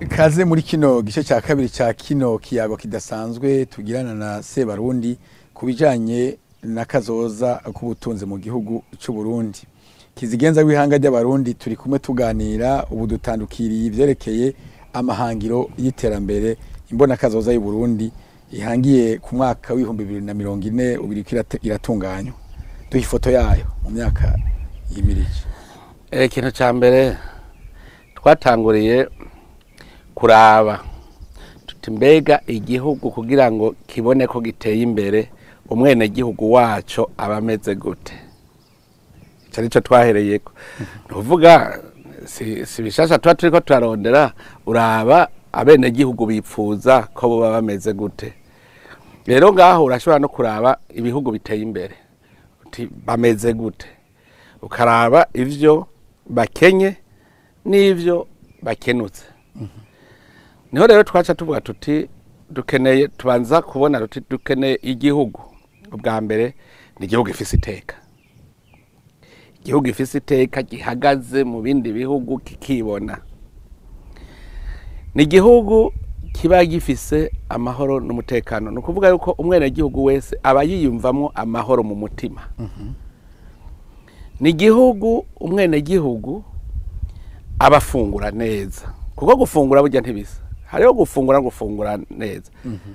ikaze muri kino gice cya kabiri cya kino kiyago kidasanzwe tugirana na sebarundi ku bijyanye na kazoza k'ubutunzi mu gihugu cy'u Burundi kizigenza w'ihanga ry'abarundi turi kumwe tuganira ubu dutandukiriye ibyerekeye amahangiro y'iterambere imbona kazoza y'u Burundi ihangiye ku mwaka w'ibihumbi bibiri na mirongo ine ubu iratunganywa duha ifoto yayo mu myaka y'imirire eh, ikintu cya mbere twatanguriye kuraba tuti mbega igihugu kugira ngo kibone ko giteye imbere umwenegihugu wacu aba ameze gute icyo ari cyo twahereye ko mm-hmm. ni ukuvuga si bishasha tuba turi ko turarondera uraba abenegihugu bipfuza ko baba bameze gute rero ngaho urashobora no kuraba ibihugu biteye imbere bameze gute ukaraba ibyo bakenye n'ibyo bakenutse niho rero twaca tuvuga tuti dukeneye tubanza kubona tuti dukeneye igihugu ubwa mbere ni igihugu ifise iteka igihugu ifise iteka gihagaze mu bindi bihugu kikibona ni igihugu kiba gifise amahoro n'umutekano ni ukuvuga yuko umwenegihugu wese aba yiyumvamo amahoro mu mutima ni igihugu umwenegihugu aba afungura neza kuko gufungura burya ntibisa hariho gufungura gufungura neza mhm.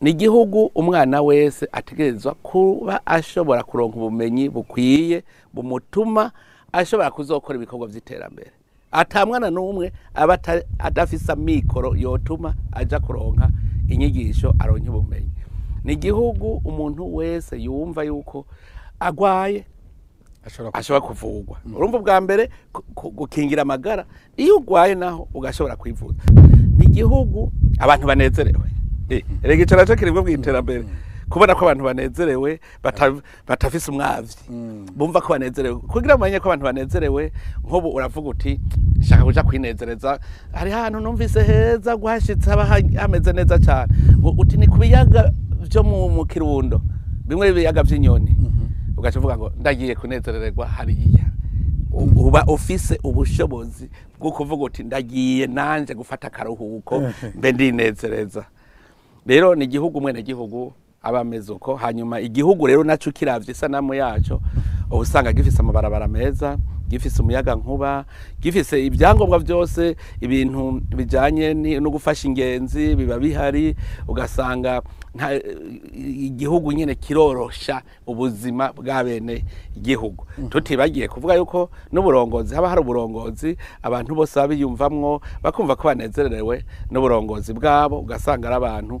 ni igihugu umwana wese ategerezwa kuba ashobora kuronka ubumenyi bukwiye bumutuma ashobora kuzokora ibikorwa by'iterambere atamwana n'umwe aba adafise amikoro yotuma ajya kuronka inyigisho aronka ubumenyi ni igihugu umuntu wese yumva yuko agwaye ashobora kuvugwa urumva ubwa mbere gukingira amagara iyo ugwaye naho ugashobora kwivuza ni igihugu abantu banezerewe erega nacyo kiri mu iterambere kubona ko abantu banezerewe batafise umwabyi mm. bumva ko banezerewe kugira ngo ko abantu banezerewe nk'ubu uravuga uti nshaka kujya kwinezereza hari ahantu numvise heza guhashyitse haba hameze neza cyane uti ni ku biyaga byo mu kirundo bimwe ibiyaga by'inyoni mm-hmm. ugaca uvuga ngo ndagiye kunezererwa hariya uba ufise ubushobozi bwo kuvuga uti ndagiye nanjye gufata akaruhuko eh. mbe ndinezereza rero ni igihugu umwe ne gihugu abameze uko hanyuma igihugu rero nacyo kiravye isanamu yaco ubusanga gifise amabarabara meza gifise umuyaga nkuba gifise ibyangombwa byose ibintu bijyanye no gufasha ingenzi biba bihari ugasanga igihugu nyine kirorosha ubuzima bwa bene igihugu mm-hmm. tutibagiye kuvuga yuko n'uburongozi haba hari uburongozi abantu bose baba biyumvamwo bakumva ko banezerewe n'uburongozi bwabo ugasanga ari abantu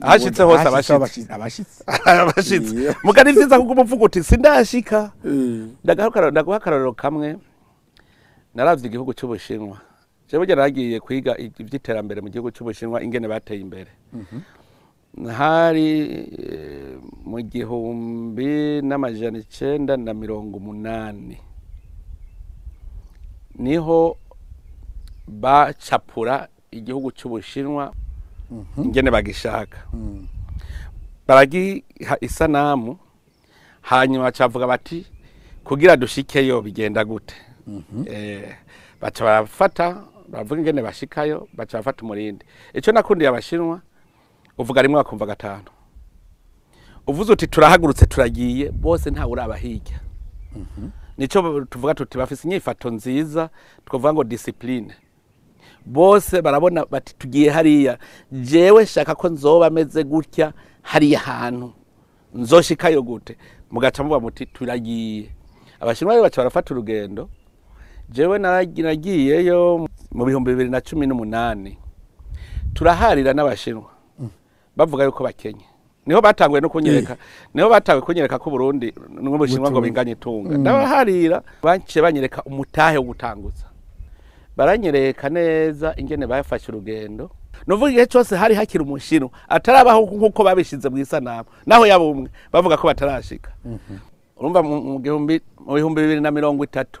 ahashitse hose abashitse abashitse mugari kuko umuvuga uti mm. ndaguha akarorero kamwe narabye igihugu cy'ubushinwa jewe naragiye kwiga iby'iterambere mu gihugu cy'ubushinwa ingene bateye imbere mhm. hari eh, mu gihumbi n'amajana icyenda na mirongo umunani niho bacapura igihugu cy'ubushinwa mhm. ingene bagishaka mm. baragiha isanamu hanyuma bacavuga bati kugira dushikeyo bigenda gute Mhm. Eh, baca barafata bavuga ingene bashikayo baca bafata umurindi icyo nakundiye abashinwa uvuga rimwe bakumva gatanu uvuze uti turahagurutse turagiye bose ntawe urabahirya mhm. nicyo tuvuga tuti bafise inyifato nziza twavuga ngo disipurine bose barabona bati tugiye hariya jewe shaka ko nzoba ameze gutya hariya hantu nzoshikayo gute mugaca muba muti turagiye abashinwa rero baca barafata urugendo jewe nagiyeyo mu bihumbi bibiri na cumi n'umunani turaharira n'abashinwa mm. bavuga yuko bakenye niho batanguye no kunyereka eh. niho batanguye kunyereka ko Burundi n'ubushinwa ngo binganye itunga mm. ndabaharira banciye banyereka umutahe wo gutanguza baranyereka neza ingene bafashe urugendo nuvuga igihe cyose hari hakiri umushinwa atarabaho nk'uko babishyize mu isanamu naho yaba umwe bavuga ko batarashika mm-hmm. urumva mu bihumbi bibiri na mirongo itatu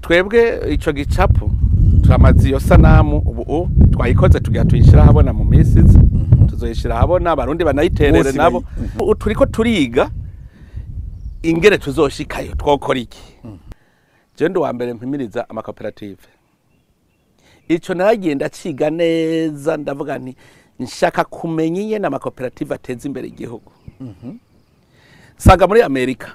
twebwe icyo gicapu turamaze iyo sanamu ubu twayikoze tugira tuyishyira ahabona mu minsi iza mhm. tuzoyishyira ahabona abarundi banayiterere nabo mhm. turi ko turiga ingere tuzoshikayo twokora iki mhm. jenda wa mbere mpimiriza amakoperative icyo naragenda ciga neza ndavuga nti nshaka kumenya inyene amakoperative ateza imbere igihugu nsanga muri amerika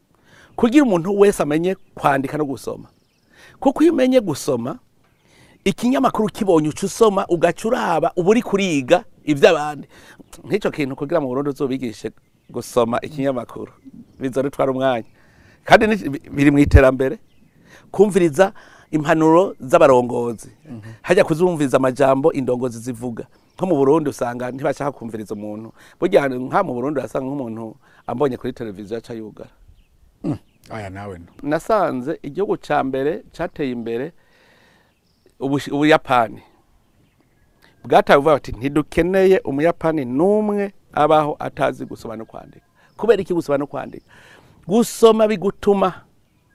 kugira umuntu wese amenye kwandika no gusoma kuko iyo umenye gusoma ikinyamakuru kibonye uca usoma ugacuraba uraba uba uri kuriga iby'abandi nk'icyo kintu kugira ngo burundu uzubigishe gusoma ikinyamakuru bizana utwara umwanya kandi biri mu iterambere kumviriza impanuro z'abarongozi hajya kuzumviriza amajambo indongozi zivuga nko mu burundi usanga ntibashaka kumviriza umuntu burya nka mu burundi urasanga nk'umuntu ambonye kuri televiziyo aca yugara aya nawe nasanze igihugu cya mbere cyateye imbere ubuyapani bwataye uvuga bati ntidukeneye umuyapani n'umwe abaho atazi gusoma no kwandika kubera iki gusoma no kwandika gusoma bigutuma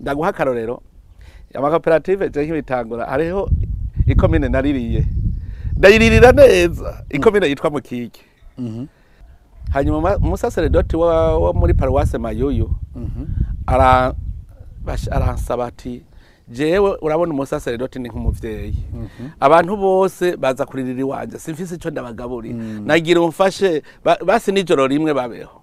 ndaguha akarorero amakoperative njye nk'ibitangura hariho ikomine naririye ndayiririra neza ikomine yitwa mukike mhm. hanyuma umusaseredoti wo muri paruwase mayuyu mhm. aransaba ati jewe urabona umusaseredoti ni nk'umubyeyi mhm. abantu bose baza kuririra iwanjye simfise icyo ndabagaburira mm. nagira umfashe basi nijoro rimwe babeho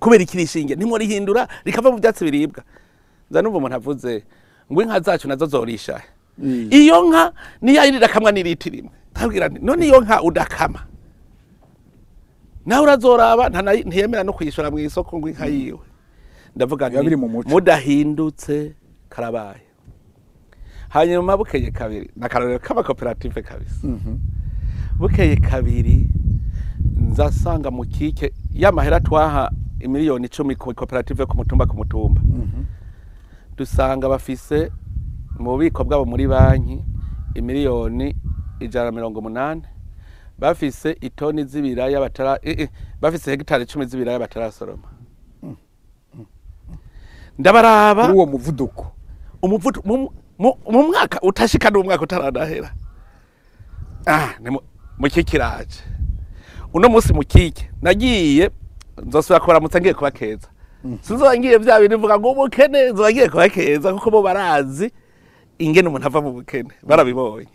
kubera ikiri ishinge ntimurihindura rikava mu byatsi biribwa nza numva umuntu avuze ngo inka zacu nazo zorishahe hmm. iyo nka niyo irakamwa n'iriti rimwe ntabwira none iyo nka udakama nawe urazoraba ntiyemera no kwishyura mu isoko ngo inka mm. yiwe ndavuga ngo mudahindutse karabaye hanyuma bukeye kabiri na akarorero k'amakoperative kabisa mhm. bukeye kabiri nzasanga mu kike y'amahera twaha miliyoni icumi ku koperative ku mutumba ku mutumba mhm. dusanga bafise mu bubiko bwabo muri banki imiliyoni ijana na mirongo umunani bafise itoni z'ibiraya batara bafise hegitari icumi z'ibiraya batarasoroma ndabaraba uwo muvuduko mu mwaka utashika umwaka utaranahera ah, mukikiraje uno munsi mukike nagiye nzosubira kubaramutsa ngiye kubakeza mm. sinzoba ngiye bya bintu mvuga ngo ubukene nzoba ngiye kubakeza kuko bo barazi ingene umuntu ava mu bukene barabibonye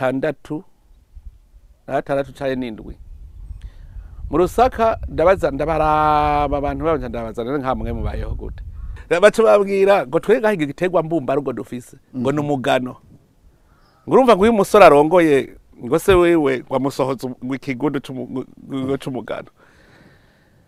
na gatandatu cyane n'indwi mu rusaka ndabaza ndabaraba abantu babanza ndabaza rero nka mwe mubayeho gute baca babwira ngo twege gahiga igiterwa mbumbarugo dufise ngo ni mhm. umugano ngo urumva ngo uyu musore arongoye ngo se wewe wamusohoza ikigudu cy'umugano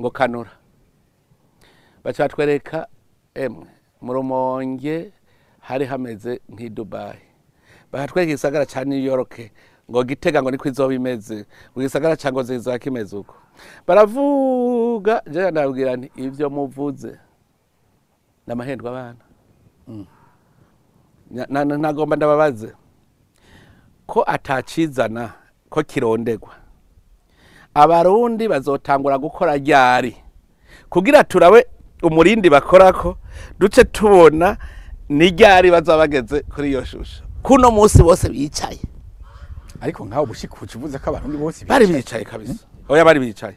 ngo kanura batwereka emwe mu rumonge hari hameze nk'i dubayi bahatwereka igisagara cya new york ngo gitega ngo niko izoba imeze ngo igisagara cya ngozi uko baravuga jya nabwirane ibyo muvuze ni amahendwa abana mm. ntagomba ndababaze ko atakizana ko kirondegwa abarundi bazotangura gukora ryari kugira turabe umurindi bakora ko duce tubona ni ryari bazaba bageze kuri iyo shusho kuno munsi bose bicaye ariko nkaho ubushyikuci uvuze ko abarundi bose bicaye bari bicaye kabisa mm. oya bari bicaye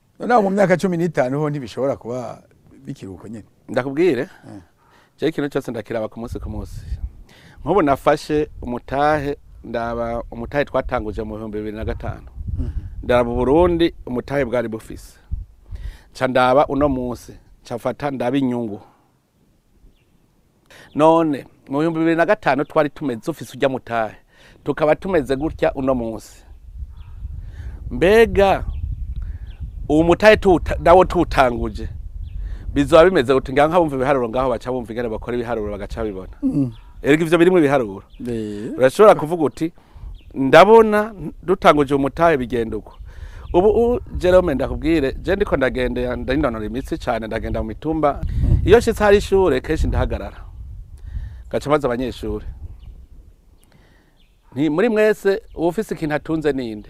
noneho mu myaka cumi n'itanu ho ntibishobora kuba bikiri uko nyine ndakubwire eh. cyari ikintu cyose ndakiraba ku munsi ku munsi nk'ubu nafashe umutahe ndaba umutahe twatanguje mu bihumbi bibiri na gatanu mhm. ndaba Burundi umutahe bwari bufise nca ndaba uno munsi nca ndaba inyungu none mu bihumbi bibiri na gatanu twari tumeze dufise ujya mutahe tukaba tumeze gutya uno munsi mbega uwo mutahe nawo tuwutanguje bizaba bimeze uti ngaho bumva ibiharuro ngaho baca bumva ingana bakora ibiharuro bagaca babibona mm. erega ibyo birimo ibiharuro urashobora kuvuga uti ndabona dutanguje umutahe bigenda uko ubu Jerome ndakubwire je ndiko ndagenda ndinonora imitsi cyane ndagenda mu mitumba mm. iyo shitse hari ishure kenshi ndahagarara ngaca maze abanyeshure muri mwese uba ufise ikintu atunze ninde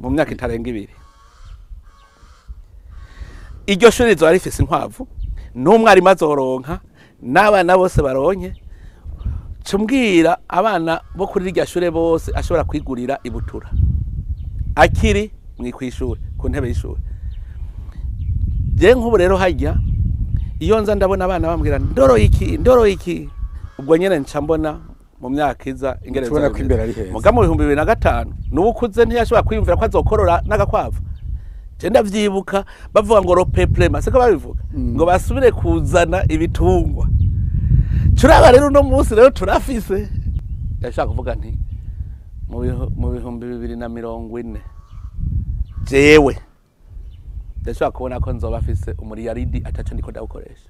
mu myaka itarenga ibiri iryo shuri rizoba rifise inkwavu n'umwarimu azoronka n'abana bose baronke cumbwira abana bo kuri rya shuri bose ashobora kwigurira ibutura akiri mu ishuri ku ntebe y'ishuri nk'ubu rero hajya iyo nza ndabona abana bambwira ndoro iki ndoro iki ubwo nyine nca mbona mu myaka iza ingereza mugamu ibihumbi bibiri na gatanu n'ubu ukuze ntiyashobora kwiyumvira ko azokorora n'agakwavu genda byibuka bavuga ngo ropeplema siko babivuga mm. ngo basubire kuzana ibitungwa turaba rero uno munsi rero turafise ndashaka kuvuga nti mu bihumbi bibiri na mirongo ine jewe ndashobora kubona ko nzoba afise umuriyaridi ataco ndiko ndawukoresha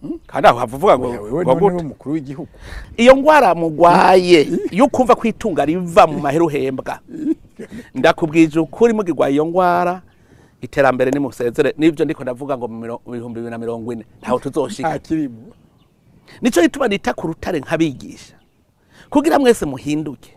hmm? kandi aho havuga ngo wewe umukuru w'igihugu iyo ngwara mugwaye yo kumva kwitunga riva mu mahera uhembwa ndakubwije ukuri mugirwaye iyo ngwara iterambere ni musezere nivyo ndiko ndavuga ngo mu bihumbi bibiri na mirongo ine ntaho tuzoshika nico gituma nita ku rutare nkabigisha kugira mwese muhinduke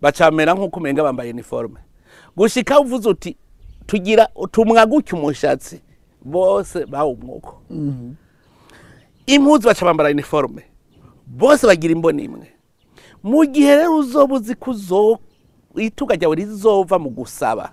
bacamera nk'uko umenga bambaye iniforume gushika uvuze uti tugira tumwaguke umushatsi bose bawo umwuko mhm. impuzu baca bambara iniforume bose bagira imboni imwe mu gihe rero uzoba uzi ko itunga ryawe rizova mu gusaba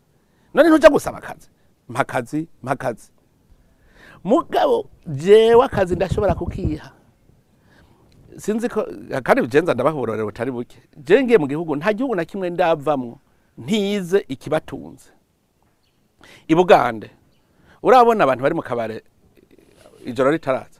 none ntujya gusaba akazi mpa akazi mugabo jewe akazi ndashobora kukiha sinzi ko kandi bigenza ndabahororera butari buke ngiye mu gihugu nta gihugu na kimwe ndavamwo ntize ikibatunze i bugande urabona abantu bari mu kabare ijoro ritaraza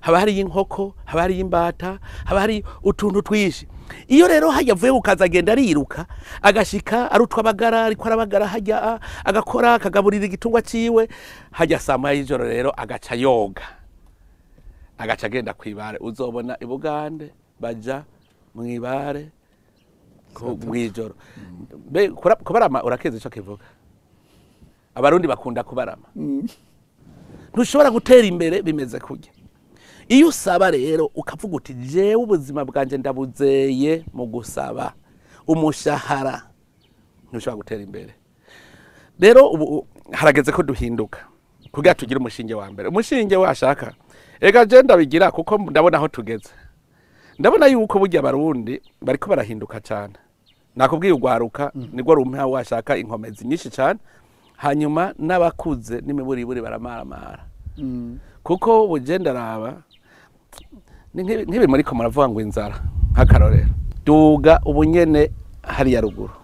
haba hariyo inkoko haba hariyo imbata haba hari utuntu twinshi iyo rero hajya avuye gukaza agenda ariruka agashika arutwa abagara ariko arabagara hajya ah, agakora akagaburira igitungwa cyiwe hajya saa y'ijoro rero agaca yoga agaca agenda ku ibare uzobona ibugande bajya mu ibare mu ijoro kubarama urakeze icyo kivuga abarundi bakunda kubarama mm. ntushobora gutera imbere bimeze kujya iyo usaba rero ukavuga uti jewe ubuzima bwanjye ndabuzeye mu gusaba umushahara ntushobora gutera imbere rero ubu harageze ko duhinduka kugira tugira umushinge wa mbere umushinge washaka ega je ndabigira kuko ndabona aho tugeze ndabona yuko burya abarundi bariko barahinduka cyane nakubwiye ugwaruka mm. nirwo rumpa washaka inkomezi nyinshi cyane hanyuma n'abakuze n'imiburiburi baramaramara mm. kuko bugenda araba nk'ibi muri ko muravuga ngo inzara nk'akarorero duga ubunyene hariya ruguru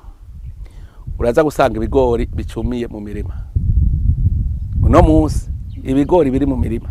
uraza gusanga ibigori bicumiye mu mirima uno munsi ibigori biri mu mirima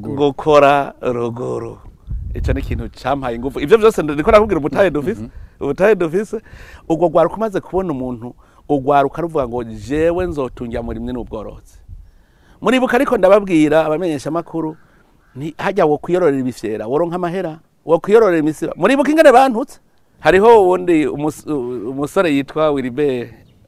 gukora ruguru icyo ni ikintu cyampaye ingufu ibyo byose ndiko nakubwira ubutahe dufise mhm. ubutahe dufise ubwo gwaruka umaze kubona umuntu ugwaruka ruvuga ngo jewe nzotungira murimwe n'ubworozi muribuka ariko ndababwira abamenyeshamakuru ni hajya wo kwiyororera ibifyera woronka amahera wo kwiyororera imisira muribuka ingene bantutse hariho ubundi umusore yitwa wiliberi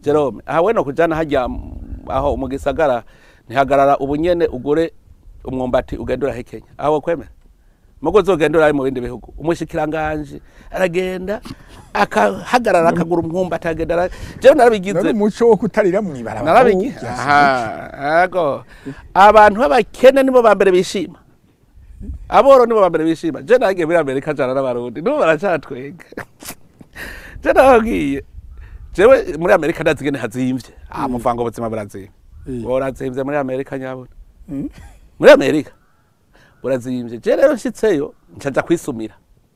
jerome aha wenda kujyana hajya aho mu gisagara ntihagarara ubunyene ugure umwumbati ugenda he kenya aho wokwemera mugo uzogenda urahe mu bindi bihugu umushikiranganje aragenda akahagarara mm. akagura umwumbati agenda jewe narabigize n'umuco wo kutarira mu ibarabara narabigize oh, abantu b'abakene nibo ba mbere bishima aboro nibo ba mbere bishima je nange muri amerika jana n'abarundi nibo baracatwenga je nagiye jewe muri amerika ndazigene hazimvye ah mm. muvanga ubuzima burazimvye borazimvye mm. muri amerika nyabona muri amerika urazimbye je rero nshitseyo ncaja kwisumira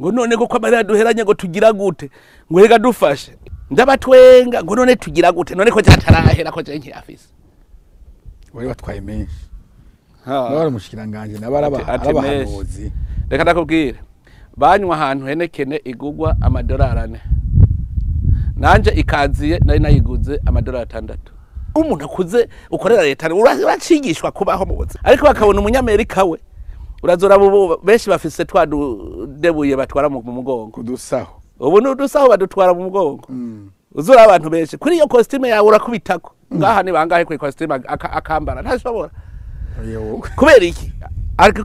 ngo none kuko amarira duheranye ngo tugira gute ngo reka dufashe ndabatwenga ngo none tugira gute none ko cyatarahera ko cya nkiyafise wari watwaye menshi nabara umushikiranganje reka ndakubwire banywa ahantu henekene igugwa amadorarane nanje ikaziye nari nayiguze amadolari atandatu umuntu akuze ukorera leta uracigishwa kubaho mu buzima ariko bakabona umunyamerika we urazura benshi bafise twa debuye batwara mu mugongo udusaho ubu ni udusaho badutwara mu mugongo mm. uzura abantu benshi kuri iyo kositime yawe urakubitako mm. ngaha ni bangahe kuri kositime akambara ntashobora kubera iki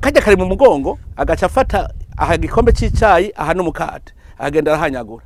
kajya kari mu mugongo agaca afata aha igikombe cy'icyayi aha n'umukate ahagenda arahanyagura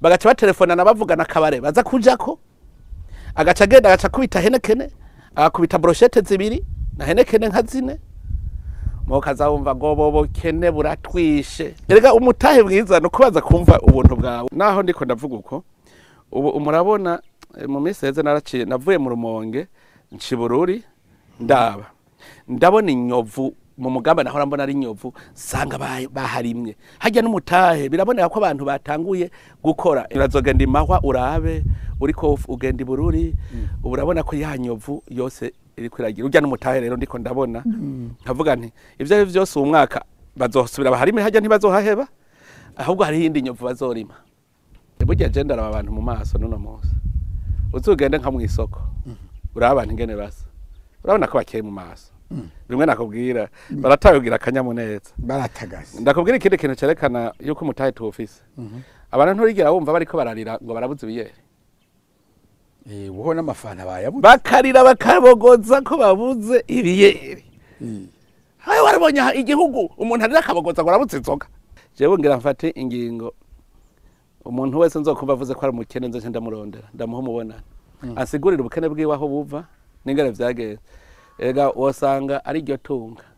bagaca batelefona na bavugana akabare baza kujako agaca agenda agaca kubita henekene akubita broshete zibiri na henekene nka zine mukazabumva ngo bo bukene buratwishe rega umutahe bwiza ni ukubanza kumva ubuntu bwawe naho ndiko ndavuga uko ubu murabona eh, mu minsi heze naraciye navuye mu rumonge nci bururi ndaba ndabona inyovu mu mugamba nahora mbona ari nyovu sanga baharimye hajya n'umutahe biraboneka ko abantu batanguye gukora urazogenda mahwa urabe uri ko ugenda ibururi mm. urabona ko ya nyovu yose iri kwiragira ujya n'umutahe rero ndiko ndabona mm. nkavuga nti ibyo ari byose uwo mwaka bazosubira baharime hajya ntibazohaheba ahubwo hari iyindi nyovu bazorima burya jenda araba abantu mu maso n'uno munsi ugende nka mu isoko mm. uraba abantu ingene basa urabona ko bakeye mu maso bimwe nakubwira baratayugira akanyamuneza baratagaze ndakubwira ikindi kintu cyerekana yuko umutahe tuwufise mhm. abantu nturigera wumva ko bararira ngo barabuze ibiyeri eh, wowe n'amafana bayabuze bakarira bakabogoza ko babuze ibiyeri hawe mm. warabonye igihugu umuntu arira akabogoza ngo arabuze inzoga jewe ngira mfate ingingo umuntu wese nzokumva avuze ko ari umukene nzoce ndamurondera ndamuha umubonana mm. ansigurira ubukene bwiwe aho buva n'ingana vyagenze rega wasanga ari iryo tunga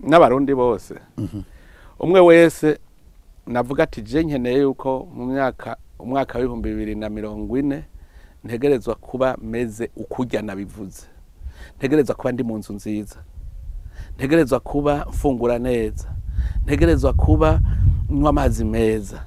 n'abarundi bose mm-hmm. umwe wese navuga ati je nkeneye yuko mu myaka umwaka w'ibihumbi bibiri na mirongo ine ntegerezwa kuba meze ukurya nabivuze ntegerezwa kuba ndi mu nzu nziza ntegerezwa kuba mfungura neza ntegerezwa kuba nywa amazi meza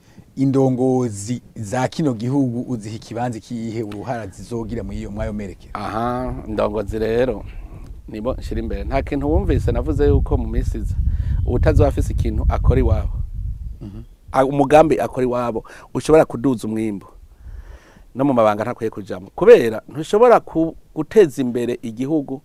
indongozi za kino gihugu uziha ikibanza kiyihe uruhara zizogira mu iyo mwayo merekera aha indongozi rero nibo nshyira imbere nta kintu wumvise navuze yuko mu minsi iza ubutazuba ikintu akora iwabo mhm. umugambi akora iwabo ushobora kuduza umwimbo no mu mabanga ntakwiye kujyamo kubera ntushobora guteza imbere igihugu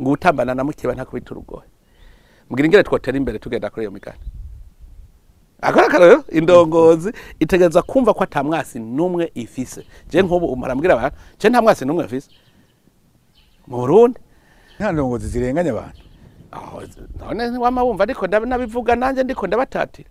ngo utambana na mukeba ntakubita urugohe mbwira ingere twatera imbere tugenda kuri iyo migani akora eh? indongozi itegereza kumva ko atamwasi n'umwe ifise je nk'ubu umarambwira abantu je nta mwasi n'umwe afise mu Burundi nta ndongozi zirenganya abantu none wama ariko nabivuga nanjye ndiko ndabatatira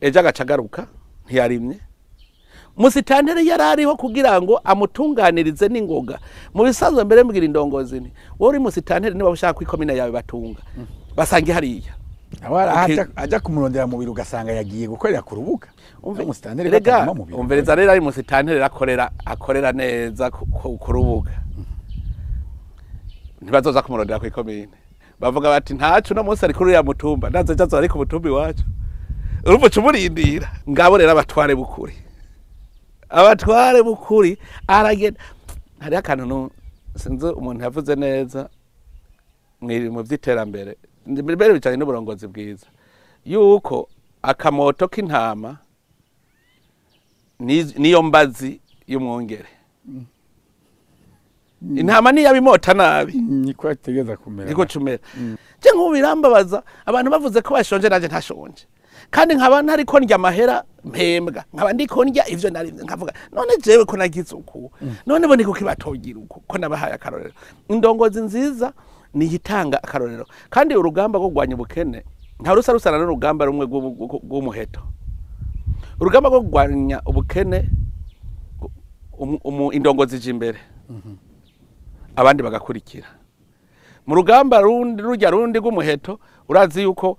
ejo agaca agaruka ntiyarimye musitanteri yari ariho kugira ngo amutunganirize n'ingoga mu bisanzwe mbere mbwira indongozi ni wowe uri musitanteri niba ushaka ko ikomine yawe batunga mhm. basange hariya ajya kumurondera mu biro ugasanga yagiye gukorera ku rubuga rega ari musitanteri akorera neza ku rubuga mm-hmm. ntibazoza kumurondera ku ikomine bavuga bati ntacu no munsi ari kuri uriya mutumba ntazojazo ari ku mutumba iwacu urumva uca umurindira ngabo rero abatware bukuri abatware bukuri aragenda hariho akantu sinzi umuntu yavuze neza mu by'iterambere mbere bijyanye n'uburongozi bwiza yuko akamoto k'intama niyo mbazi y'umwongere mm. intama niyabimota nabi niko ategeza kumera niko cumera mm. je nk'ubu birambabaza abantu bavuze ko bashonje nanje ntashonje kandi nkaba ntari kondya amahera mpembwa nkaba ndi kondya ivyo nari nkavuga none jewe ko nagize uku mm. none bo niko kibatogira uku ko nabahaye akarorero indongozi nziza niyo itanga akarorero kandi urugamba rwo kurwanya ubukene nta rusa rusana n'urugamba rumwe rw'umuheto urugamba rwo kurwanya ubukene um, um, indongozi ije imbere mm-hmm. abandi bagakurikira mu rugamba rujya rundi rw'umuheto urazi yuko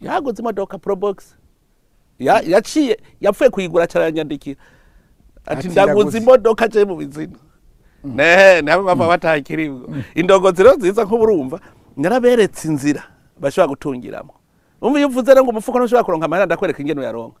yaguze imodoka porobogisi yaciye yapfuye kuyigura cyane aranyandikira ati ndaguze imodoka aciye mu bizina mm. nehe nabo baba mm. batakiribwa indongozi rero nziza nk'uburumva naraberetse inzira bashobora gutungiramo umva iyo uvuze ngo umufuka ntushobora kuronka amahera ndakwereka ingeno yaronka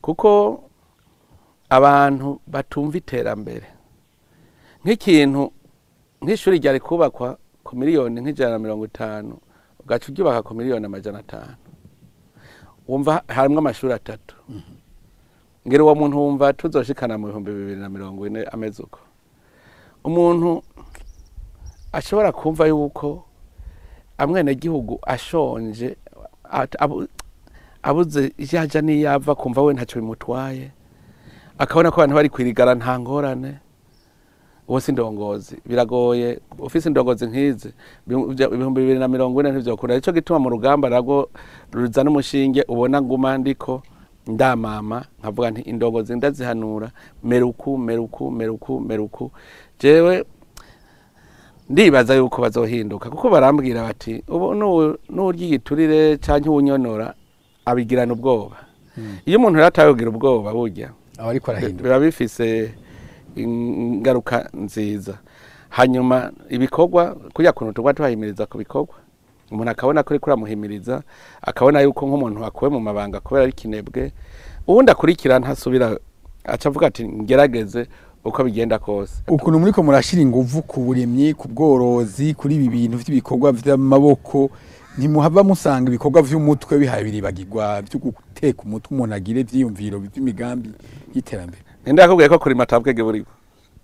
kuko abantu batumva iterambere nk'ikintu nk'ishuri ryari kubakwa ku miliyoni nk'ijana na mirongo itanu ugaca uryubaka ku miliyoni amajana atanu wumva harimo amashuri atatu mm-hmm. ngira uwo muntu wumva tuzoshikana mu bihumbi bibiri na mirongo ine ameze uko umuntu ashobora kumva yuko amwenegihugu ashonje abuze yajya n'iyo ava kumva we ntacyo bimutwaye akabona ko abantu bari kwirigara nta ngorane ubu si indongozi biragoye ufise indongozi nk'izi ibihumbi bibiri na mirongo ine ntibyokura nicyo gituma mu rugamba rago ruzana umushinge ubona nguma ndiko ndamama nkavuga nti indongozi ndazihanura meruku meruku meruku meruku jewe ndibaza yuko bazohinduka kuko barambwira bati ubu n'urya igiturire cyangwa uwunyonora abigirana ubwoba hmm. iyo umuntu yaratayogira ubwoba bujya biba bifise ingaruka nziza hanyuma ibikorwa kugira kuntu tuba tuhahimiriza ku bikorwa umuntu akabona ko ariko aramuhimiriza akabona yuko nk'umuntu wakuwe mu mabanga kubera ari kinebwe ubundi akurikira ntasubira acavuga ati ngerageze uko bigenda kose ukuntu muri ko murashyira ingufu ku burimyi ku bworozi kuri ibi bintu by'ibikorwa by'amaboko ntimuhava musanga ibikorwa by'umutwe bihabiribagirwa byo guteka umutwe umuntu agire ibyiyumviro by'imigambi y'iterambere ninde yakubwiye ko kurima atabwenge buriho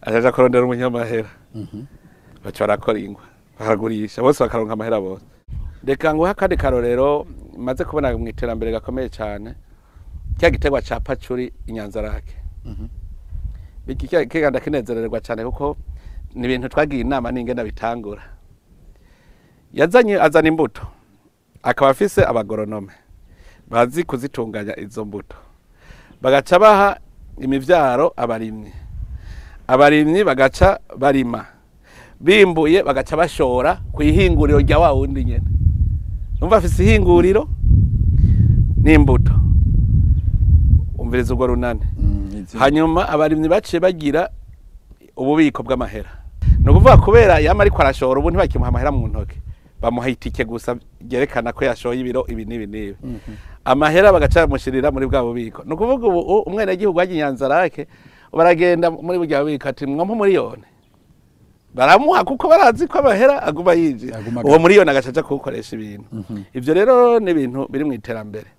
ajaja kurondera umunyamahera mhm. baca barakora ingwa bakagurisha bose bakaronka amahera bose reka nguhe akandi karorero maze kubona mu iterambere gakomeye cyane cya giterwa cya pacuri inyanzarake mhm. kiganda kinezererwa cyane kuko ni ibintu twagiye inama n'ingenda bitangura yazanye azana imbuto akaba afise abagoronome bazi kuzitunganya izo mbuto bagaca baha imibyaro abarimyi abarimyi bagaca barima bimbuye bagaca bashora ku ihinguriro rya wa wundi nyine numva afite ihinguriro n'imbuto umviriza urwo runani mm, hanyuma abarimyi baciye bagira ububiko bw'amahera ni ukuvuga kubera yaba ariko arashora ubu ntibakimuha amahera mu ntoki bamuha itike gusa byerekana ko yashoye ibiro ibi n'ibi n'ibi mhm. amahera bagaca bamushyirira muri bwa bubiko ni ukuvuga ubu umwenegihugu wajya i nyanzarake baragenda muri burya bubiko ati mwo muri yone baramuha kuko barazi ko abahera aguma yinjira uwo muri iyo nagacaca kuwukoresha ibintu mhm. ibyo rero ni ibintu biri mu iterambere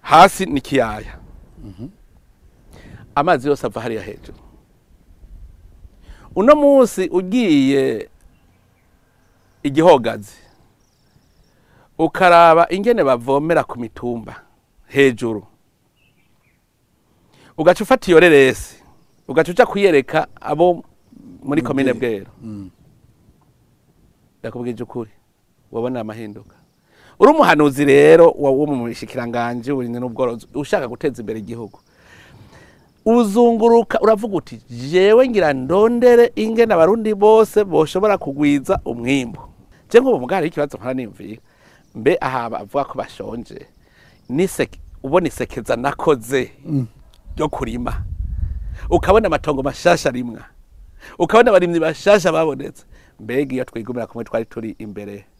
hasi ni ikiyaya mhm. amazi yose ava hariya hejuru uno munsi ugiye igihogazi ukaraba ingene bavomera ku mitumba hejuru ugaca ufata iyo reresi ugaca uca kuyereka abo muri komine bwera mm. ndakubwije ukuri wabona amahinduka uri umuhanuzi rero wo mu bushikiranganje uburinzi n'ubworozi ushaka guteza imbere igihugu uzunguruka uravuga uti jewe ngira ndondere ingene abarundi bose boshobora kugwiza umwimbu je nk'ubu mugari ikibazo nkora nimvira mbe aha bavuga ko bashonje ubona isekeza nakoze ryo mm. kurima ukabona amatongo mashasha rimwa ukabona abarimyi bashasha babonetse mbega iyo twigumira kumwe twari turi imbere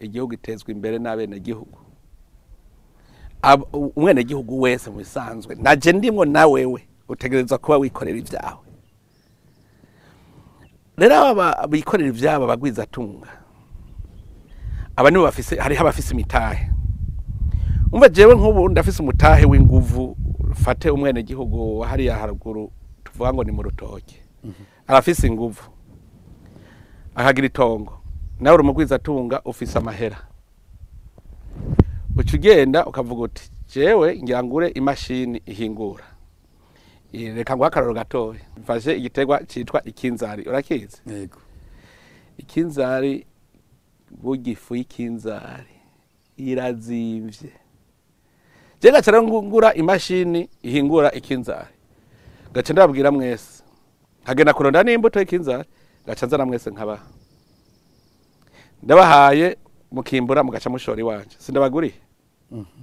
igihugu gitezwa imbere n'abenegihugu umwenegihugu wese mu bisanzwe na jenda imwo nawe utegereza kuba wikorera ibyawe rero aba bikorera ibyaba bagwizatunga aba nibo bafise hariho abafise imitahe umva jewe nk'ubu ndafise umutahe w'inguvu fate umwene wa hariya haruguru tuvuga ngo ni mu rutoke mhm. arafise inguvu akagira itongo nawe uri umugwizatunga ufise amahera uca ugenda ukavuga uti jewe ngirangure imashini ihingura Eh, reka nguhe akararo gatoya mfashe igitegwa cyitwa ikinzari urakizi yego ikinzari burya ifu y'ikinzari irazimvye je gacara ngura imashini ihingura ikinzari gaca ndababwira mwese nkagenda kuronda n'imbuto y'ikinzari gaca nzana mwese nkabaha ndabahaye mukimbura mugaca mushora iwanje sindabaguriye mhm.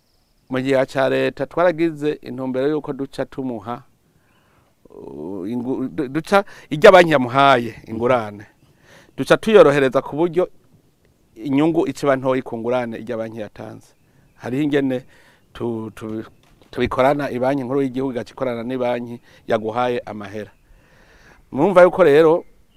mu gihe cya leta twaragize intumbero y'uko duca tumuha duca ibyo banki yamuhaye ingurane duca tuyorohereza ku buryo inyungu ikiba ntoya ku ngurane ibyo banki yatanze hariho ingene tubikorana ibanki nkuru y'igihugu igacikorana n'ibanki yaguhaye amahera mwumva yuko rero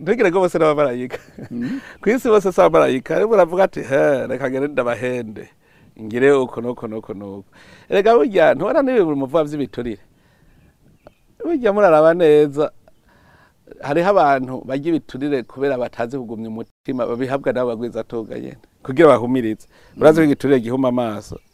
ntugire ngo bose n'abamarayika mm. ku isi bose si abamarayika ariko uravuga ati he reka ngere ndabahende ngire uko nuko nuko nuko reka burya ntubona n'ibintu muvuga by'ibiturire burya muraraba neza hariho abantu bajya ibiturire kubera batazi kugumya umutima babihabwa n'abo bagwiza atunganye kugira bahumirize urazi ko mm. igiturire gihuma amaso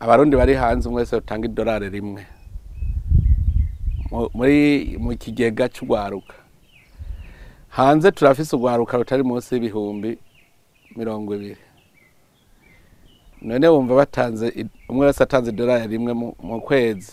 abarundi bari hanze umwe wese utanga idolari rimwe muri mu kigega cy'urwaruka hanze turafise urwaruka rutari munsi y'ibihumbi mirongo ibiri none wumva batanze umwe wese atanze idolari rimwe mu kwezi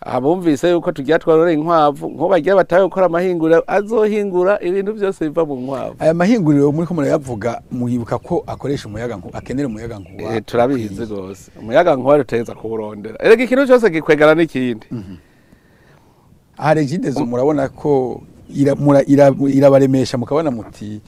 abumvise yuko tugiye twarora inkwavu nk'ubagira batawe gukora amahinguriro azohingura ibintu byose biva mu nkwavu aya mahinguriro muri ko murayavuga muyibuka ko akoresha umuyaga nkuba akenera umuyaga nkuba eh, turabizi rwose umuyaga nkuba dutegereza kuwurondera ikintu cyose gikwegara n'ikindi mhm. haregidezo murabona ko irabaremesha mukabona muti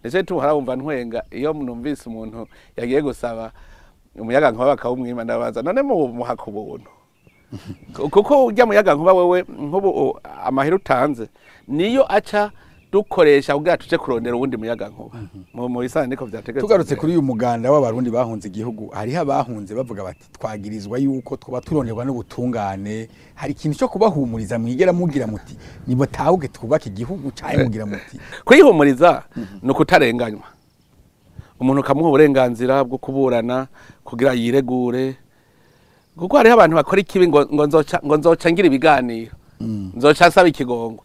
ndetse tuba harabumva ntwenga iyo numvise umuntu yagiye gusaba umuyaga nkuba bakawumwima ndabaza none mu muhaka ubuntu kuko ujya muyaga nkuba wewe nk'ubu oh, amahera utanze niyo aca dukoresha ubwacu tuje kurondera ubundi muyaga nkuba mu isano niko byategetse tugarutse kuri uyu muganda w'abarundi bahunze igihugu hariho abahunze bavuga bati twagirizwa yuko twaba turonderwa n'ubutungane hari ikintu cyo kubahumuriza mwigera mugira muti nimutahuge twubake igihugu cyane eh, mugira muti kwihumuriza ni ukutarenganywa umuntu ukamuha uburenganzira bwo kuburana kugira yiregure kuko hariho abantu bakora ikibi ngo ngo nzoca ngira ibiganiro mm. nzoca nsaba ikigongo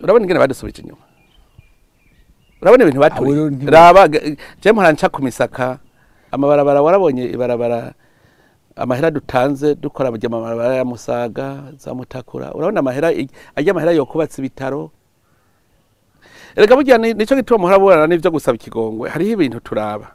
urabona ingene badusubije inyuma urabona ibintu batuye raba je mpora nca kumisaka amabarabara warabonye ibarabara amahera dutanze dukora amabara ya musaga za mutakura urabona amahera ajya amahera yo kubatsa ibitaro reka burya nicyo gituma muhora burana n'ibyo gusaba ikigongwe hariho ibintu turaba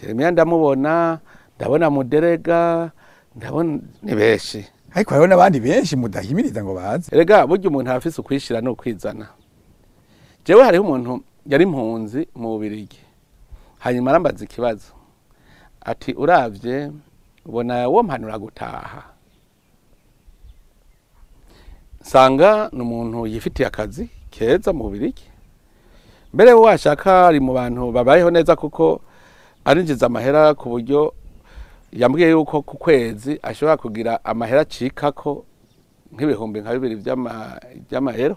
jeremiya ndamubona ndabona muderega ndabona ni benshi ariko hariho n'abandi benshi mudahimiriza ngo baze rega burya umuntu aba afise ukwishyira ni ukwizana jewe hariho umuntu yari impunzi mu bubirigi hanyuma arambaza ikibazo ati urabye ubona wo mpanura gutaha nsanga ni umuntu yifitiye akazi keza mu bubirigi mbere washaka ari mu bantu babayeho neza kuko arinjiza amahera ku buryo yambwiye yuko ku kwezi ashobora kugira amahera ko nk'ibihumbi nka bibiri by'amayero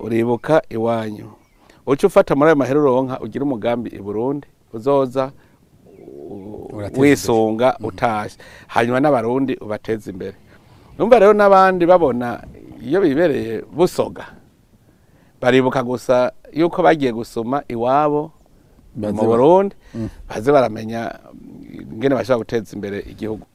uribuka iwanyu uca ufata muri ayo maheruronka ugira umugambi i burundi uzoza wisunga mm. utashye hanyuma n'abarundi ubateze imbere numva rero n'abandi babona iyo bibereye busoga baribuka gusa yuko bagiye gusoma iwabo mu burundi mm. baze baramenya ingene mm, bashobora guteza imbere igihugu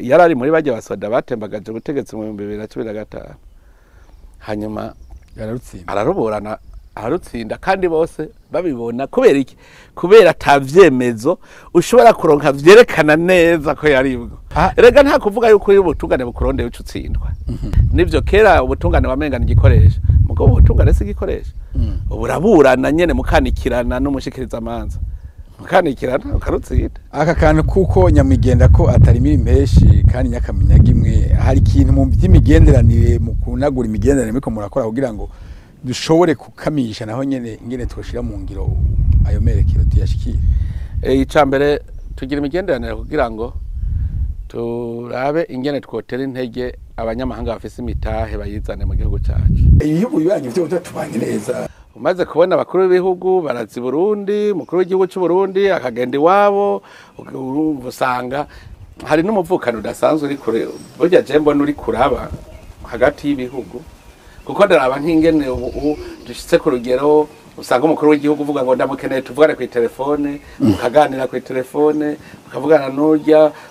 yari ari muri bajya basoda batembagaje ubutegetsi mu bihumbi bibiri na cumi na gatanu hanyuma araruburana aharutsinda kandi bose babibona kubera iki kubera ata ushobora kuronka byerekana neza ko yaribwo ah. rega nta kuvuga yuko uyu ubutungane bukurondeye uca utsindwa mhm. nibyo kera ubutungane wamengana igikoresho mugo ubutungane si igikoresho mm. buraburana nyene mukanikirana n'umushikirizamanza mukanikirana ukarutsinda aka kantu kuko nyamigenda ko atari miri menshi kandi nyakamenya gimwe hari ikintu mu by'imigenderanire mu kunagura imigenderanire muriko murakora kugira ngo dushobore kukamisha naho nyine ingene twashyira mu ngiro ayo merekero tuyashyikire eh, icya mbere tugira imigenderanire kugira ngo turabe ingene twotera intege abanyamahanga bafite imitahe bayizane mu gihugu cyacu ibihugu bibanyu byose tubanye neza umaze kubona abakuru b'ibihugu baratse Burundi umukuru w'igihugu cy'u Burundi akagenda iwabo usanga hari n'umuvukano udasanzwe uri kure burya jembo n'uri kuraba hagati y'ibihugu kuko ndaraba nk'ingene ubu dushyitse ku rugero usanga umukuru w'igihugu uvuga ngo ndamukeneye tuvugane ku telefone mukaganira ku telefone ukavugana n'urya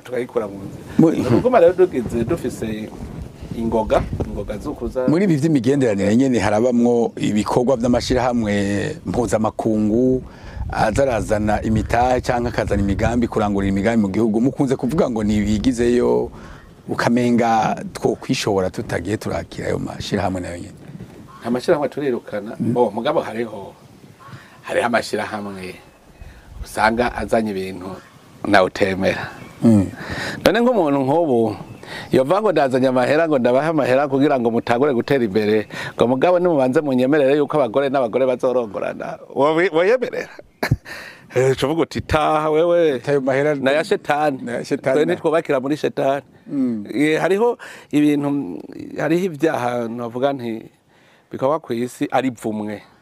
tukayikura mu nzira nubwo rero dugize dufise ingoga ingoga zukuza muri ibi vy'imigenderanire nyene harabamwo ibikorwa vy'amashirahamwe mpuzamakungu azarazana imitahe canke akazana imigambi kurangurira imigambi mu gihugu mukunze kuvuga ngo ntibigizeyo ukamenga twokwishobora tutagiye turakira ayo mashirahamwe nayo nyene amashirahamwe turirukana mm. oh, mugabo hariho hariho amashirahamwe usanga azanye ibintu ntawutemera mm. none nk'umuntu nk'ubu yova ngo ndazanye amahera ngo ndabahe amahera kugira ngo mutangure gutera imbere ngo mugabo nimubanze munyemerere yuko abagore n'abagore bazorongorana wayemerera eh, uvuga uti taha wewe naya shetani twe nitwubakira muri shetani mm. eh, hariho ibintu hariho ibyaha navuga nti bikaba ku isi ari bvumwe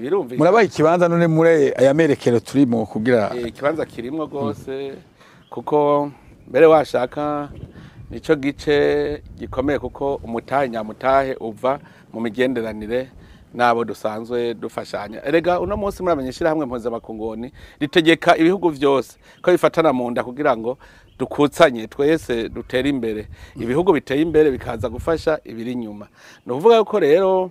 birumvikana murabaye ikibanza none muri aya merekero turimo kugira eh, ikibanza kirimo rwose mm. kuko mbere washaka nicyo gice gikomeye kuko umutahe nyamutahe uva mu migenderanire n'abo dusanzwe dufashanya erega uno munsi muramenye ishyirahamwe mpuzabakungoni ritegeka ibihugu byose ko bifatana mu nda kugira ngo dukutsanye twese dutere imbere ibihugu biteye imbere bikaza gufasha ibiri inyuma ni ukuvuga ko rero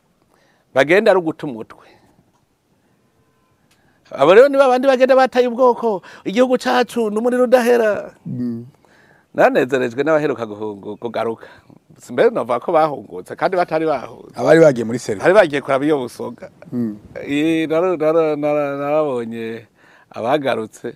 bagenda ari uguta umutwe abo rero niba abandi bagenda bataye ubwoko igihugu cyacu n'umuriro udahera mm. nanezerejwe n'abaheruka kugaruka mbere nova ko bahungutse kandi batari bahunze abari bagiye muri serivisi bari bagiye kuraba iyo busoga mm. narabonye abagarutse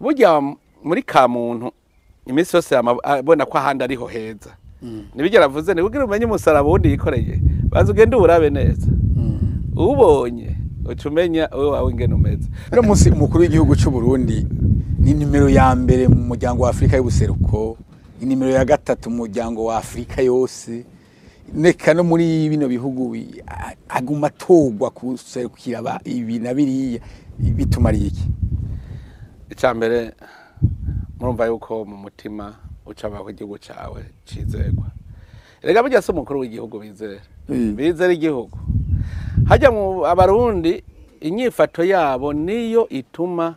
burya muri ka muntu iminsi yose abona ko ahandi ariho heza mm. ntibigere avuze ntibugire umenye umusaraba wundi yikoreye baza ugende uwurabe neza mm. ubonye uca umenya wowe wawe ingene umeze uno munsi umukuru w'igihugu cy'u Burundi ni nimero ya mbere mu muryango wa afurika y'ubuseruko ni nimero ya gatatu mu muryango wa afurika yose neka no muri bino bihugu aguma atogwa guserukira ibi na biriya bitumariye iki icya mbere murumva yuko mu mutima ucabaho igihugu cyawe cyizerwa reka burya si umukuru w'igihugu bizera mm. bizera igihugu hajya mu abarundi inyifato yabo niyo ituma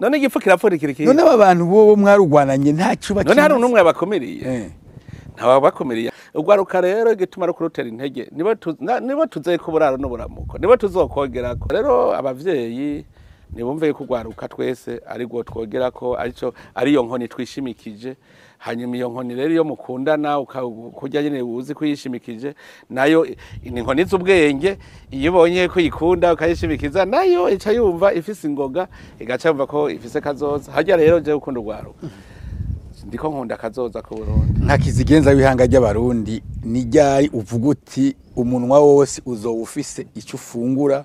none gipfa kirapfura kirikira none aba bantu bo mwarugwananye nta kiba none hari n'umwe bakomereye ntawabakomereye eh. ugwaruka rero igituma rukurutera intege nibo tuzeye kuburara n'uburamuko nibo tuzokogera ko rero ababyeyi nibumve ko ugwaruka twese ari rwo twogera ko arico ariyo nkoni twishimikije hanyuma iyo nkoni rero iyo mukundana kurya nyine uzi kuyishimikije nayo ni inkoni z'ubwenge iyo ubonye ko uyikunda ukayishimikiza nayo ica yumva ifise ingoga igaca yumva ko ifise kazoza hajya rero njyewe ukunda urwaruka ko nkunda akazoza k'uburundi nta kizigenza wihanga ry'abarundi ni ryari uvuga uti umunwa wose uzoba ufise icyo ufungura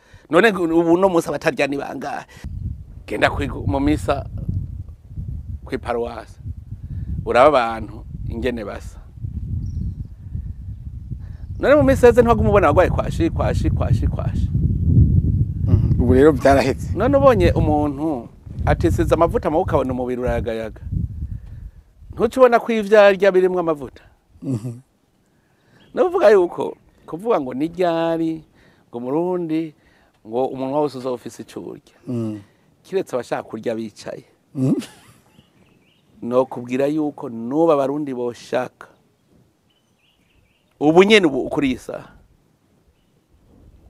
none ubu no munsi abatarya ni bangahe genda mu misa ku iparuwasi uraba abantu ingene basa none mu minsi yose ntabwo umubona arwaye kwashi kwashi kwashi kwashi mm-hmm. ubu rero byarahetse none ubonye umuntu atisize amavuta amaboko ukabona umubiri urayagayaga ntucibona ko ibyo arya birimo amavuta mm-hmm. navuga yuko kuvuga ngo ni ryari ngo murundi ngo umunwa wese uzaba ufite icyo urya mm. kiretse abashaka kurya bicaye mm. nokubwira yuko nuba abarundi boshaka ubu nyene ubu kuri iyi saha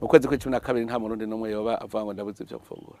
mu kwezi kw'icumi na kabiri nta murundi n'umwe yoba avuga ngo ndabuze ibyo mfungura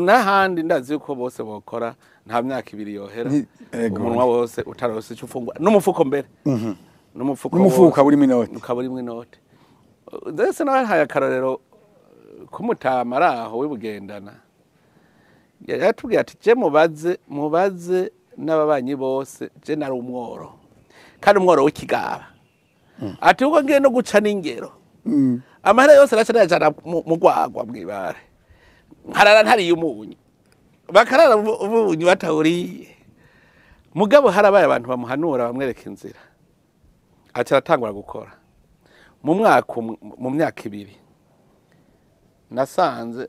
n'ahandi ndazi yuko bose bakora nta myaka ibiri yohera umunwa wose utarose icyo ufungura n'umufuko mbere mhm. n'umufuko urimo inoti ukaba urimo inoti ndetse nawe haye akarorero kumutamara ari aho wibugendana yaratubwira ati je mubaze mubaze n'ababanyi bose je nari umworo kandi umworo w'ikigaba hmm. ati ubwo ngiye no guca n'ingero hmm. amahera yose araca nayajana mu gwagwa mw'ibare nkarara ntariye umunyu bakarara umunyu batawuriye mugabo harabaye abantu bamuhanura bamwereka inzira ati aratangura gukora mu mwaka mu myaka ibiri nasanze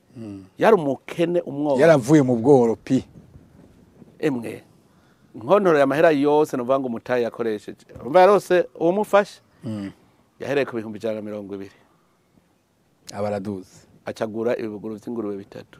yari umukene umworo yaravuye mu bworo pi emwe nkonoreye amahera yose nuvuga ngo umutayi yakoresheje umva yarose uwamufashe hmm. yahereye ku bihumbi ijana na mirongo ibiri abaraduze acagura ibibuguru by'ingurube bitatu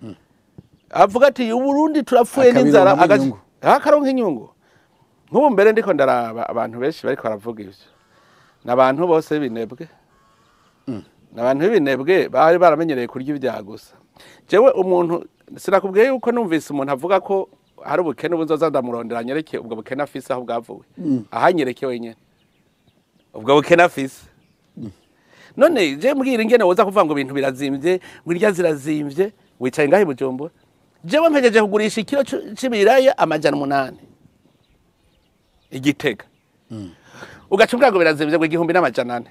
hmm. avuga ati uburundi turapfuye n'inzara ah, akaronka inyungu nk'ubu mbere ndiko ndaraba abantu benshi bariko baravuga ibyo ni abantu bose b'ibinebwe hmm. ni abantu b'ibinebwe bari baramenyereye kurya ibya gusa jewe umuntu sinakubwiye yuko numvise umuntu avuga ko hari ubukene ubu nzoza ndamurondera anyereke ubwo bukene afise aho bwavuwe mm. ahanyereke wenyine ubwo bukene afise mm. none je mbwira ingene woza kuvuga ngo ibintu birazimbye ngo irya zirazimbye wicaye ngahe bujumbura jewe mpejeje kugurisha ikiro c'ibiraya amajana umunani igitega mm. ugaca ngo birazimbye ngo igihumbi n'amajana ane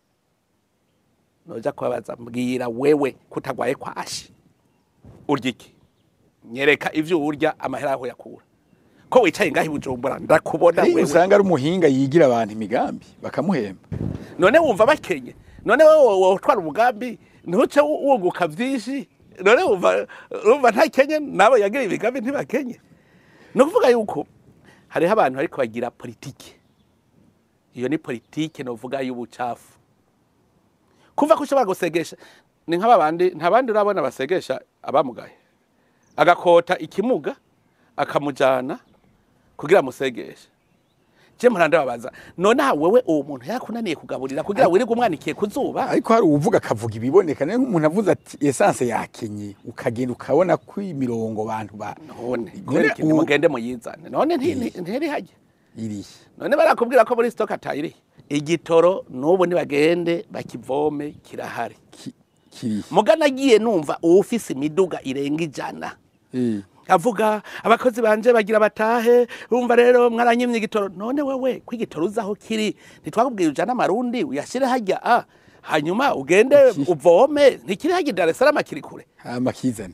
noja kubabaza mbwira wewe kutagwaye kwashi urya iki nyereka ibyo urya amahera aho yakura ko wicaye ngaho i ndakubona wewe usanga ari umuhinga yigira abantu imigambi bakamuhemba none wumva bakenye none wowe wotwara umugambi ntuce wunguka byinshi none wumva ntakenye nabo yagira imigambi ntibakenye ni ukuvuga yuko hariho abantu ariko bagira politiki iyo ni politiki ni uvuga y'ubucafu kuva ko ushobora gusengesha ni nk'aba nta bandi urabona basegesha abamugaye agakota ikimuga akamujyana kugira amusegeshe jemu ntandababaza none wewe uwo muntu yakunaniye kugaburira kugira ngo wirirwe umwanikiye ku zuba ariko hari uwuvuga akavuga ibiboneka niyo umuntu avuze ati esanse yakenye ukagenda ukabona ko imirongo bantu ba none mugende muyizane none ntirihage irihe none barakubwira ko muri sitoke atayirihe igitoro n'ubu ntibagende bakivome kirahari mugana agiye numva ofisi imiduga irenga ijana eh. avuga abakozi banje bagira batahe bumva rero mwaranyimye igitoro none wewe kw'igitoro uzaho kiri ntitwakubwira ujana amarundi uyashyire hajya a hanyuma ugende uvome ntikiri hajya Dar es kiri kure amakizane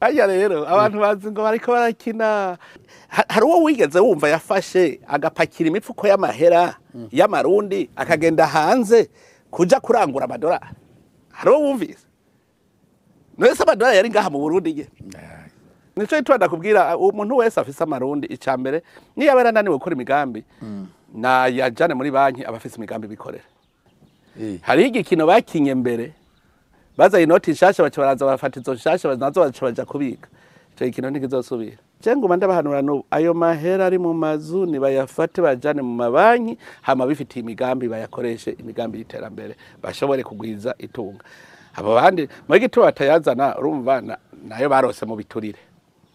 hajya rero abantu mm. bazi ngo bariko barakina hari uwo wigeze wumva yafashe agapakira imifuko y'amahera mm. y'amarundi akagenda hanze kujya kurangura amadolari hari uwo wumvise nese amadolari yari ngaha mu burundi ge nico yitwa ndakubwira umuntu wese afise amarundi icya mbere niyo aba yarananiwe gukora imigambi mm. nayajane muri banki abafise imigambi bikorera eh. hariho igikino bakinye mbere bazaye inoti nshasha baca baraza izo nshasha nazo baca kubika ico ikintu ntikizosubira je nguma ndabahanura ayo mahera ari mu mazu nibayafate bajane mu mabanki hama bifitiye imigambi bayakoreshe imigambi y'iterambere bashobore kugwiza itunga abo bandi muri gituro batayazana urumva nayo barose mu biturire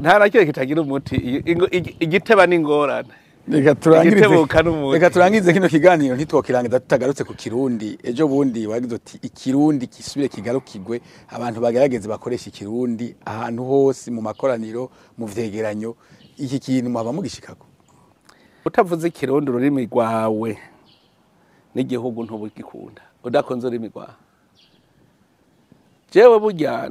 ntarakire kitagira umuti igiteba n'ingorane reka turangize kino kiganiro ntitwokirangiza tutagarutse ku kirundi ejo bundi wagize uti ikirundi gisubire kigarukigwe abantu bagerageze bakoresha ikirundi ahantu hose mu makoraniro mu vyegeranyo iki kintu muhaba mugishikako utavuze ikirundi ururimi rwawe n'igihugu ntubugikunda udakunze ururimi rwawe jewe burya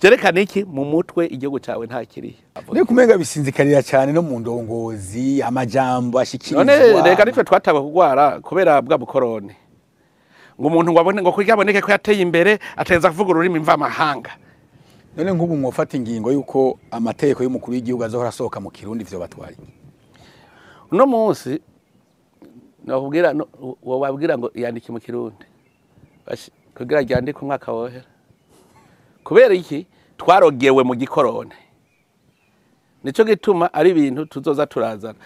byerekana iki mu mutwe igihugu cyawe nta kiriya reka umenya bisinzikarira cyane no mu ndongozi amajambo ashyikirizwa none reka nitwe twatawe kurwara kubera bwa bukoroni ngo umuntu ngo abone ko yateye imbere ateza kuvuga ururimi mvamahanga none nk'ubu mwafata ingingo y'uko amategeko y'umukuru w'igihugu azohora asohoka mu kirundi ibyo batwaye uno munsi wabwira ngo yandike mu kirundi kugira ryandike umwaka wohera kubera iki twarogewe mu gikorone nicyo gituma ari ibintu tuzoza turazana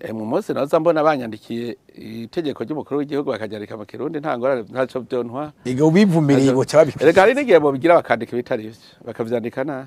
Eh, mu munsi naza mbona banyandikiye itegeko ry'umukuru w'igihugu bakaryandika mu kirundi nta ngorane ntacyo byontwa ego bivumiriye ngo cyaba bikwiye reka hari n'igihe bobigira bakandika ibitari byo bakabyandika na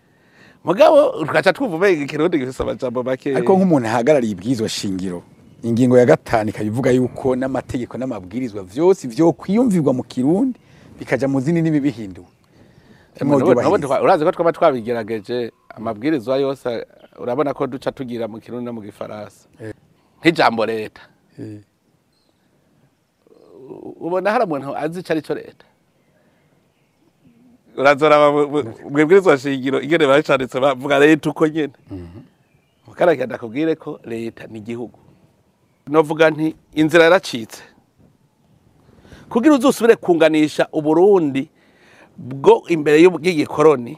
mugabo tugaca twumva umenga ikirundi gifise amajambo make ariko nk'umuntu ahagarariye ibwirizwa shingiro ingingo ya gatanu ikaba ivuga yuko n'amategeko n'amabwirizwa vyose vyo kwiyumvirwa mu kirundi bikajya mu zindi ndimi bihinduwe urazi ko twaba twabigerageje amabwirizwa yose urabona ko duca tugira mu kirundi no mu gifaransa eh. nk'ijambo leta eh. ubona hari umuntu azi icyo ari cyo leta urazoraba mwebwe shingiro ingene bacanditse bavuga leta uko nyene mm-hmm. mukarake ndakubwire ko leta ni igihugu novuga nti inzira yaracitse kugira uzusubire kunganisha uburundi bwo imbere y'igikoroni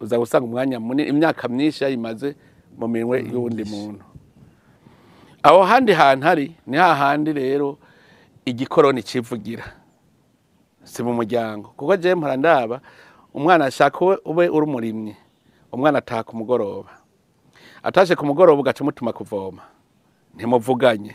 uzaba usanga umwanya munini imyaka myinshi yayimaze mu minwe y'uwundi muntu aho handi hantu hari ni hahandi rero igikoroni kivugira si mu muryango kuko jya mpora umwana ashaka ube urumurimye umwana ataha ku mugoroba atashe ku mugoroba ugaca umutuma kuvoma ntimuvuganye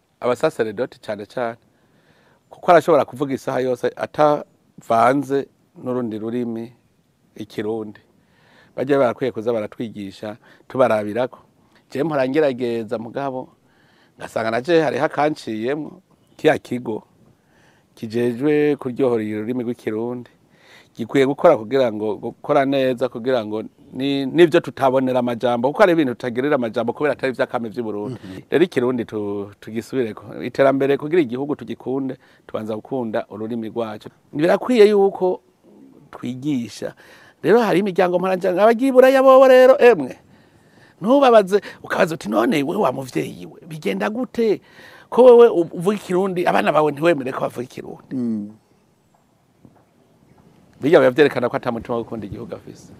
abasaseredoti cyane cyane kuko arashobora kuvuga isaha yose atavanze n'urundi rurimi ikirundi bajya barakwiye kuza baratwigisha tubarabira ko je mpora ngerageza mugabo ngasanga naje hariho akanciyemwo kiya kigo kijejwe kuryohora ururimi rw'ikirundi gikwiye gukora kugira ngo gukora neza kugira ngo nivyo tutabonera amajambo kuko ari ibintu tutagirira amajambo kubera atari ivyakame vy'i Burundi mhm. rero ikirundi tugisubireko iterambere kugira igihugu tugikunde tubanza gukunda ururimi rwacu birakwiye yuko twigisha rero hari imiryango mparanja abagiburaya bobo rero emwe ntubabaze ukabaza uti none we wa mubyeyi we bigenda gute ko wewe uvuga ikirundi abana bawe ntiwemere ko bavuga ikirundi mm. bijya byerekana ko atamutima gukunda igihugu afise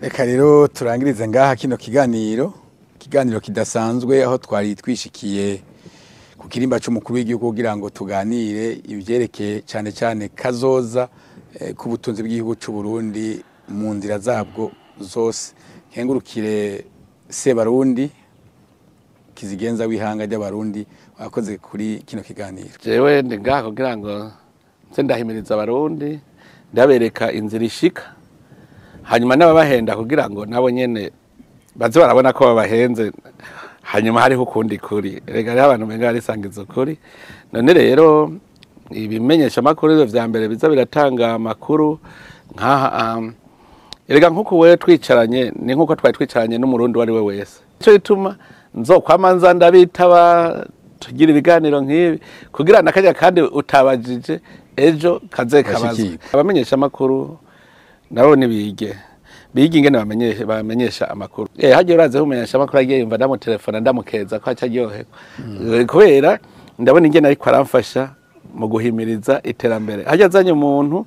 reka rero turangirize ngaha kino kiganiro kiganiro kidasanzwe aho twari twishikiye ku kirimba cy'umukuru w'igihugu kugira ngo tuganire ibyerekeye cyane cyane kazoza eh, k'ubutunzi bw'igihugu cy'u Burundi mu nzira zabwo zose nkengurukire sebarundi kizigenza wihanga ry'abarundi wakoze kuri kino kiganiro jewe ndi ngaho kugira ngo nse ndahimiriza abarundi ndabereka inzira ishika hanyuma n'ababahenda kugira ngo nabo nyene baze barabona ko babahenze hanyuma hariho ukundi kuri rega rero abantu benga barisangiza ukuri none rero ibimenyesha amakuru vyo mbere biza biratanga amakuru nk'aha erega nk'uko wowe twicaranye ni nk'uko twari twicaranye n'umurundi uwo ari we wese nicyo gituma nzo kwamanza ndabitaba tugira ibiganiro nk'ibi kugira na kajya kandi utabajije ejo kaze kabaza abamenyesha amakuru nabo ntibige bige ingene bamenyesha amakuru eh, hajya uraze umenyesha agiye yumva ndamutelefona ndamukeza ko acyagiyoherwa hmm. eh, kubera ndabona ingene ariko aramfasha mu guhimiriza iterambere hajya azanye umuntu